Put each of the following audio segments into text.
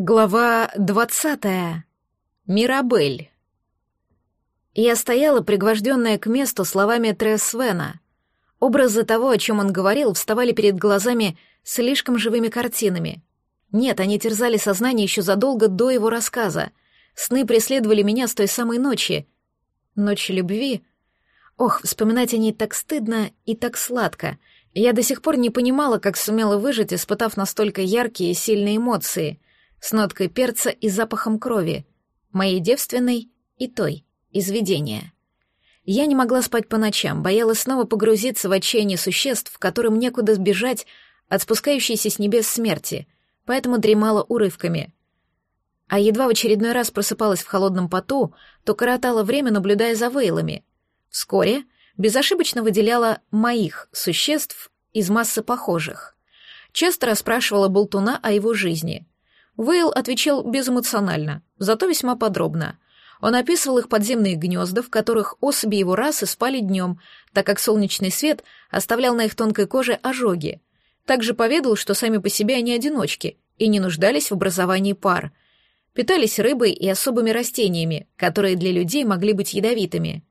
Глава двадцатая. Мирабель. Я стояла, пригвожденная к месту словами Тресвена. Образы того, о чем он говорил, вставали перед глазами слишком живыми картинами. Нет, они терзали сознание еще задолго до его рассказа. Сны преследовали меня с той самой ночи. Ночь любви. Ох, вспоминать о ней так стыдно и так сладко. Я до сих пор не понимала, как сумела выжить, испытав настолько яркие и сильные эмоции — с ноткой перца и запахом крови, моей девственной и той, из видения. Я не могла спать по ночам, боялась снова погрузиться в отчаяние существ, которым некуда сбежать от спускающейся с небес смерти, поэтому дремала урывками. А едва в очередной раз просыпалась в холодном поту, то коротала время, наблюдая за вейлами. Вскоре безошибочно выделяла моих существ из массы похожих. Часто расспрашивала Болтуна о его жизни — Вейл отвечал безэмоционально, зато весьма подробно. Он описывал их подземные гнезда, в которых особи его расы спали днем, так как солнечный свет оставлял на их тонкой коже ожоги. Также поведал, что сами по себе они одиночки и не нуждались в образовании пар. Питались рыбой и особыми растениями, которые для людей могли быть ядовитыми.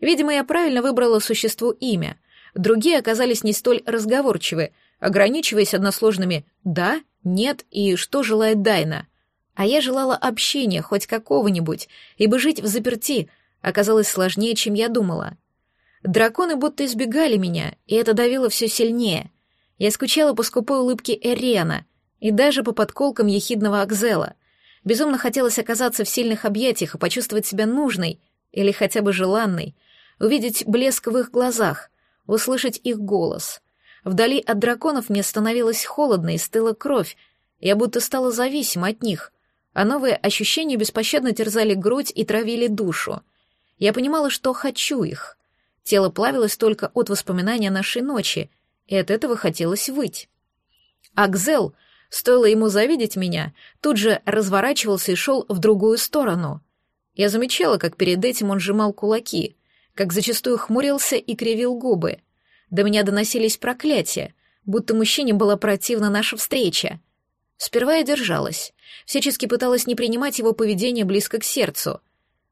Видимо, я правильно выбрала существу имя. Другие оказались не столь разговорчивы, ограничиваясь односложными «да», «нет» и «что желает Дайна». А я желала общения, хоть какого-нибудь, ибо жить в заперти оказалось сложнее, чем я думала. Драконы будто избегали меня, и это давило все сильнее. Я скучала по скупой улыбке Эриана и даже по подколкам ехидного Акзела. Безумно хотелось оказаться в сильных объятиях и почувствовать себя нужной или хотя бы желанной, увидеть блеск в их глазах, услышать их голос. Вдали от драконов мне становилось холодно и стыла кровь, я будто стала зависима от них, а новые ощущения беспощадно терзали грудь и травили душу. Я понимала, что хочу их. Тело плавилось только от воспоминания нашей ночи, и от этого хотелось выть. Акзел, стоило ему завидеть меня, тут же разворачивался и шел в другую сторону. Я замечала, как перед этим он сжимал кулаки, как зачастую хмурился и кривил губы — до меня доносились проклятия, будто мужчине была противна наша встреча. Сперва я держалась, всячески пыталась не принимать его поведение близко к сердцу,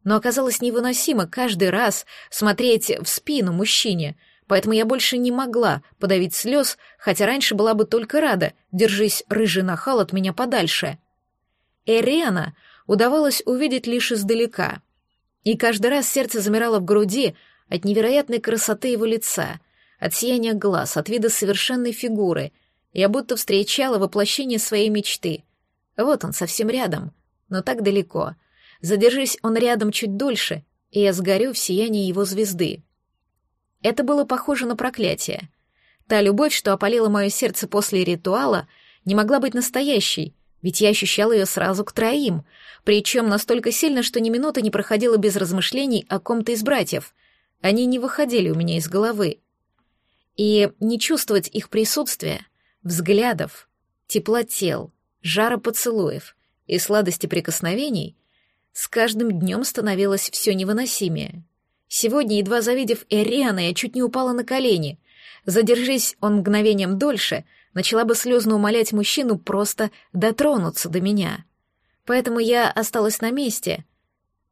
но оказалось невыносимо каждый раз смотреть в спину мужчине, поэтому я больше не могла подавить слез, хотя раньше была бы только рада, держись рыжий нахал от меня подальше. Эриана удавалось увидеть лишь издалека, и каждый раз сердце замирало в груди от невероятной красоты его лица — от сияния глаз, от вида совершенной фигуры. Я будто встречала воплощение своей мечты. Вот он, совсем рядом, но так далеко. Задержись он рядом чуть дольше, и я сгорю в сиянии его звезды. Это было похоже на проклятие. Та любовь, что опалила мое сердце после ритуала, не могла быть настоящей, ведь я ощущала ее сразу к троим, причем настолько сильно, что ни минуты не проходило без размышлений о ком-то из братьев. Они не выходили у меня из головы и не чувствовать их присутствия, взглядов, тепла тел, жара поцелуев и сладости прикосновений с каждым днем становилось все невыносимее. Сегодня, едва завидев Эриана, я чуть не упала на колени. Задержись он мгновением дольше, начала бы слезно умолять мужчину просто дотронуться до меня. Поэтому я осталась на месте,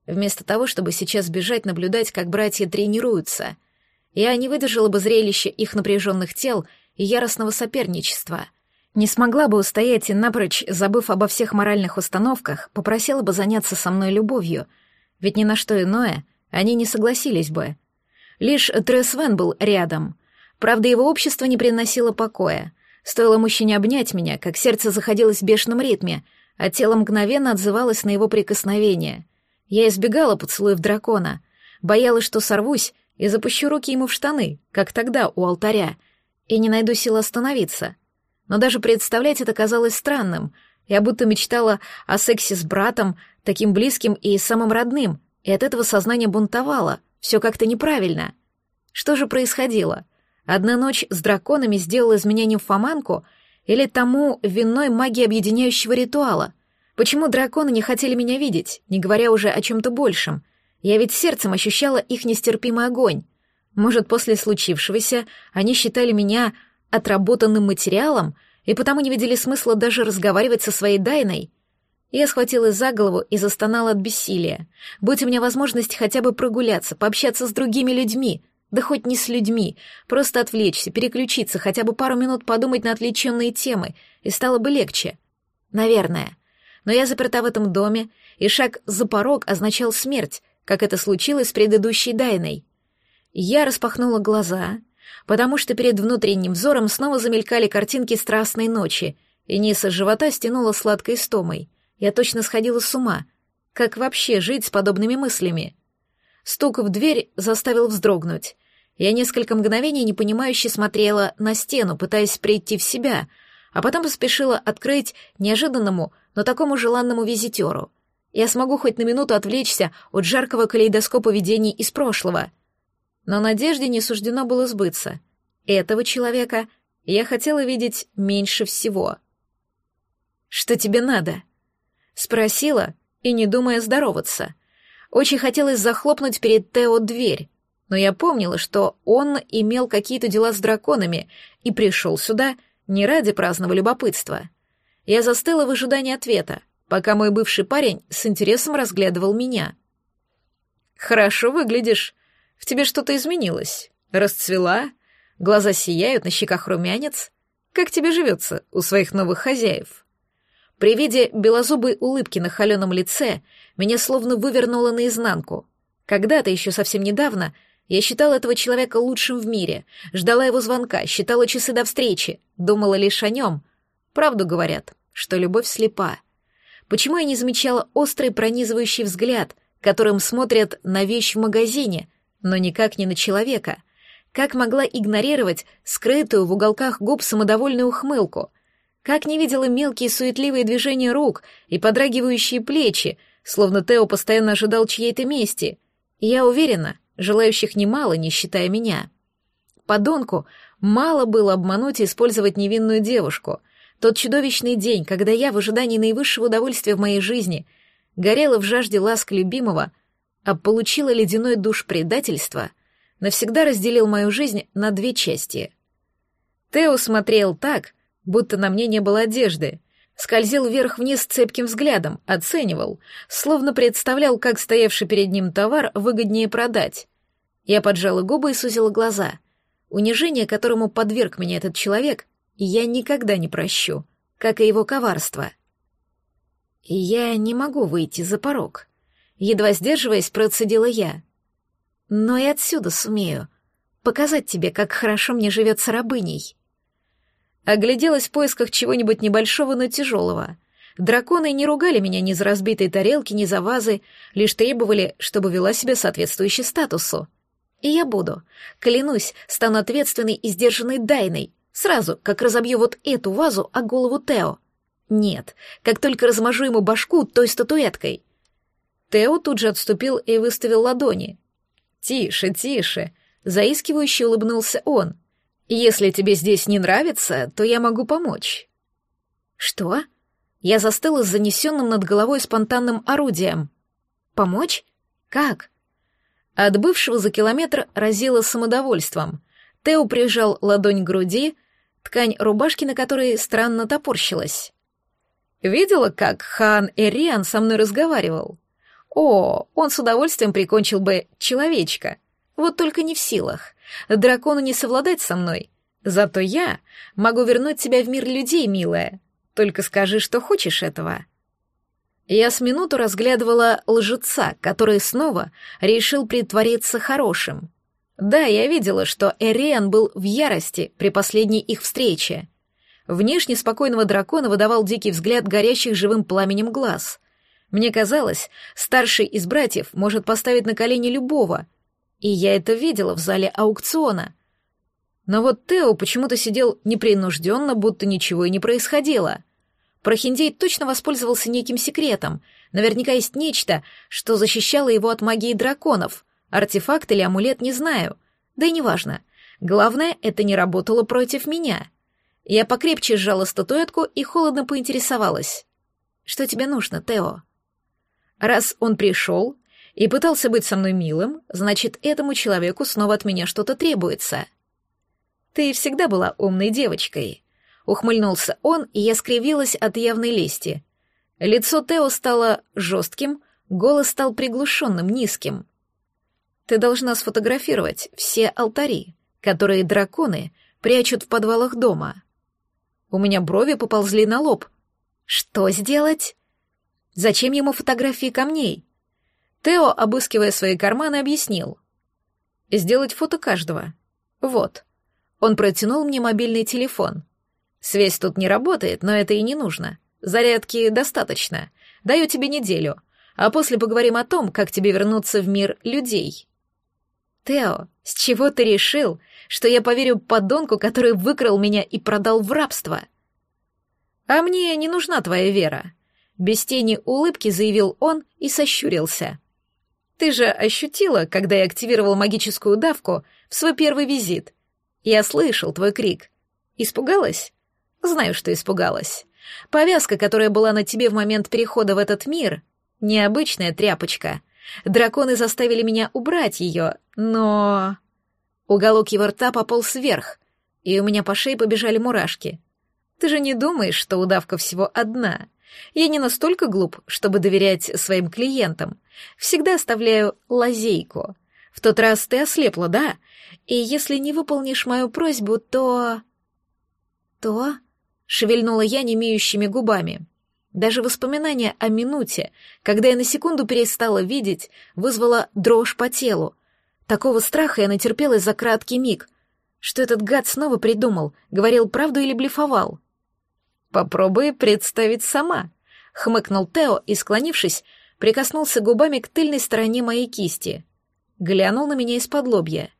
вместо того, чтобы сейчас бежать наблюдать, как братья тренируются — я не выдержала бы зрелища их напряженных тел и яростного соперничества. Не смогла бы устоять и напрочь, забыв обо всех моральных установках, попросила бы заняться со мной любовью, ведь ни на что иное они не согласились бы. Лишь Тресвен был рядом. Правда, его общество не приносило покоя. Стоило мужчине обнять меня, как сердце заходилось в бешеном ритме, а тело мгновенно отзывалось на его прикосновение. Я избегала поцелуев дракона, боялась, что сорвусь и запущу руки ему в штаны, как тогда у алтаря, и не найду сил остановиться. Но даже представлять это казалось странным. Я будто мечтала о сексе с братом, таким близким и самым родным, и от этого сознание бунтовало, все как-то неправильно. Что же происходило? Одна ночь с драконами сделала из меня нимфоманку или тому винной магии объединяющего ритуала? Почему драконы не хотели меня видеть, не говоря уже о чем-то большем? Я ведь сердцем ощущала их нестерпимый огонь. Может, после случившегося они считали меня отработанным материалом и потому не видели смысла даже разговаривать со своей Дайной? Я схватилась за голову и застонала от бессилия. Будь у меня возможность хотя бы прогуляться, пообщаться с другими людьми, да хоть не с людьми, просто отвлечься, переключиться, хотя бы пару минут подумать на отвлеченные темы, и стало бы легче. Наверное. Но я заперта в этом доме, и шаг за порог означал смерть, как это случилось с предыдущей Дайной. Я распахнула глаза, потому что перед внутренним взором снова замелькали картинки страстной ночи, и низ живота стянула сладкой стомой. Я точно сходила с ума. Как вообще жить с подобными мыслями? Стук в дверь заставил вздрогнуть. Я несколько мгновений непонимающе смотрела на стену, пытаясь прийти в себя, а потом поспешила открыть неожиданному, но такому желанному визитеру. Я смогу хоть на минуту отвлечься от жаркого калейдоскопа видений из прошлого. Но надежде не суждено было сбыться. Этого человека я хотела видеть меньше всего. «Что тебе надо?» Спросила и не думая здороваться. Очень хотелось захлопнуть перед Тео дверь, но я помнила, что он имел какие-то дела с драконами и пришел сюда не ради праздного любопытства. Я застыла в ожидании ответа, пока мой бывший парень с интересом разглядывал меня. «Хорошо выглядишь. В тебе что-то изменилось. Расцвела, глаза сияют, на щеках румянец. Как тебе живется у своих новых хозяев?» При виде белозубой улыбки на холеном лице меня словно вывернуло наизнанку. Когда-то, еще совсем недавно, я считала этого человека лучшим в мире, ждала его звонка, считала часы до встречи, думала лишь о нем. Правду говорят, что любовь слепа. Почему я не замечала острый пронизывающий взгляд, которым смотрят на вещь в магазине, но никак не на человека? Как могла игнорировать скрытую в уголках губ самодовольную ухмылку — как не видела мелкие суетливые движения рук и подрагивающие плечи, словно Тео постоянно ожидал чьей-то мести. И я уверена, желающих немало, не считая меня. Подонку мало было обмануть и использовать невинную девушку. Тот чудовищный день, когда я в ожидании наивысшего удовольствия в моей жизни горела в жажде ласк любимого, а получила ледяной душ предательства, навсегда разделил мою жизнь на две части. Тео смотрел так, будто на мне не было одежды. Скользил вверх-вниз цепким взглядом, оценивал, словно представлял, как стоявший перед ним товар выгоднее продать. Я поджала губы и сузила глаза. Унижение, которому подверг меня этот человек, я никогда не прощу, как и его коварство. Я не могу выйти за порог. Едва сдерживаясь, процедила я. Но и отсюда сумею. Показать тебе, как хорошо мне живется рабыней. Огляделась в поисках чего-нибудь небольшого, но тяжелого. Драконы не ругали меня ни за разбитые тарелки, ни за вазы, лишь требовали, чтобы вела себя соответствующе статусу. И я буду. Клянусь, стану ответственной и сдержанной Дайной, сразу, как разобью вот эту вазу о голову Тео. Нет, как только размажу ему башку той статуэткой. Тео тут же отступил и выставил ладони. «Тише, тише!» — заискивающе улыбнулся он. Если тебе здесь не нравится, то я могу помочь». «Что?» Я застыла с занесенным над головой спонтанным орудием. «Помочь? Как?» От бывшего за километр разило самодовольством. Тео прижал ладонь к груди, ткань рубашки на которой странно топорщилась. «Видела, как хан Эриан со мной разговаривал? О, он с удовольствием прикончил бы человечка. Вот только не в силах. Дракону не совладать со мной. Зато я могу вернуть тебя в мир людей, милая. Только скажи, что хочешь этого». Я с минуту разглядывала лжеца, который снова решил притвориться хорошим. Да, я видела, что Эриан был в ярости при последней их встрече. Внешне спокойного дракона выдавал дикий взгляд горящих живым пламенем глаз. Мне казалось, старший из братьев может поставить на колени любого — и я это видела в зале аукциона. Но вот Тео почему-то сидел непринужденно, будто ничего и не происходило. Прохиндей точно воспользовался неким секретом. Наверняка есть нечто, что защищало его от магии драконов. Артефакт или амулет, не знаю. Да и неважно. Главное, это не работало против меня. Я покрепче сжала статуэтку и холодно поинтересовалась. «Что тебе нужно, Тео?» Раз он пришел, и пытался быть со мной милым, значит, этому человеку снова от меня что-то требуется. Ты всегда была умной девочкой. Ухмыльнулся он, и я скривилась от явной лести. Лицо Тео стало жестким, голос стал приглушенным, низким. «Ты должна сфотографировать все алтари, которые драконы прячут в подвалах дома». У меня брови поползли на лоб. «Что сделать?» «Зачем ему фотографии камней?» Тео, обыскивая свои карманы, объяснил. «Сделать фото каждого. Вот». Он протянул мне мобильный телефон. Связь тут не работает, но это и не нужно. Зарядки достаточно. Даю тебе неделю. А после поговорим о том, как тебе вернуться в мир людей. Тео, с чего ты решил, что я поверю подонку, который выкрал меня и продал в рабство? А мне не нужна твоя вера. Без тени улыбки заявил он и сощурился. Ты же ощутила, когда я активировал магическую давку в свой первый визит. Я слышал твой крик. Испугалась? Знаю, что испугалась. Повязка, которая была на тебе в момент перехода в этот мир, необычная тряпочка. Драконы заставили меня убрать ее, но... Уголок его рта пополз вверх, и у меня по шее побежали мурашки. Ты же не думаешь, что удавка всего одна? Я не настолько глуп, чтобы доверять своим клиентам. Всегда оставляю лазейку. В тот раз ты ослепла, да? И если не выполнишь мою просьбу, то... То... Шевельнула я немеющими губами. Даже воспоминание о минуте, когда я на секунду перестала видеть, вызвало дрожь по телу. Такого страха я натерпелась за краткий миг. Что этот гад снова придумал, говорил правду или блефовал? «Попробуй представить сама», — хмыкнул Тео и, склонившись, прикоснулся губами к тыльной стороне моей кисти. Глянул на меня из-под лобья.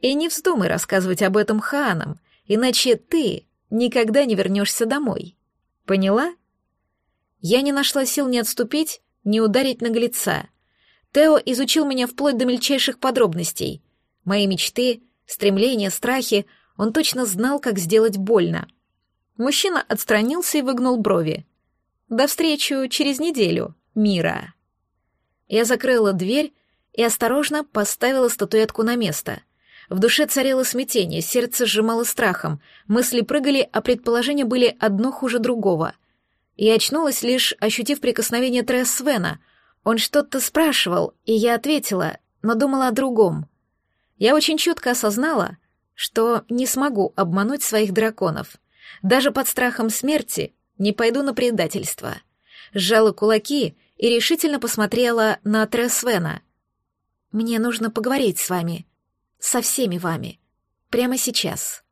«И не вздумай рассказывать об этом Хаанам, иначе ты никогда не вернешься домой. Поняла?» Я не нашла сил ни отступить, ни ударить наглеца. Тео изучил меня вплоть до мельчайших подробностей. Мои мечты, стремления, страхи, он точно знал, как сделать больно. Мужчина отстранился и выгнул брови. «До встречи через неделю, Мира». Я закрыла дверь и осторожно поставила статуэтку на место. В душе царило смятение, сердце сжимало страхом, мысли прыгали, а предположения были одно хуже другого. Я очнулась, лишь ощутив прикосновение Тресс Свена. Он что-то спрашивал, и я ответила, но думала о другом. Я очень четко осознала, что не смогу обмануть своих драконов. Даже под страхом смерти не пойду на предательство. Сжала кулаки и решительно посмотрела на Тресвена. «Мне нужно поговорить с вами. Со всеми вами. Прямо сейчас».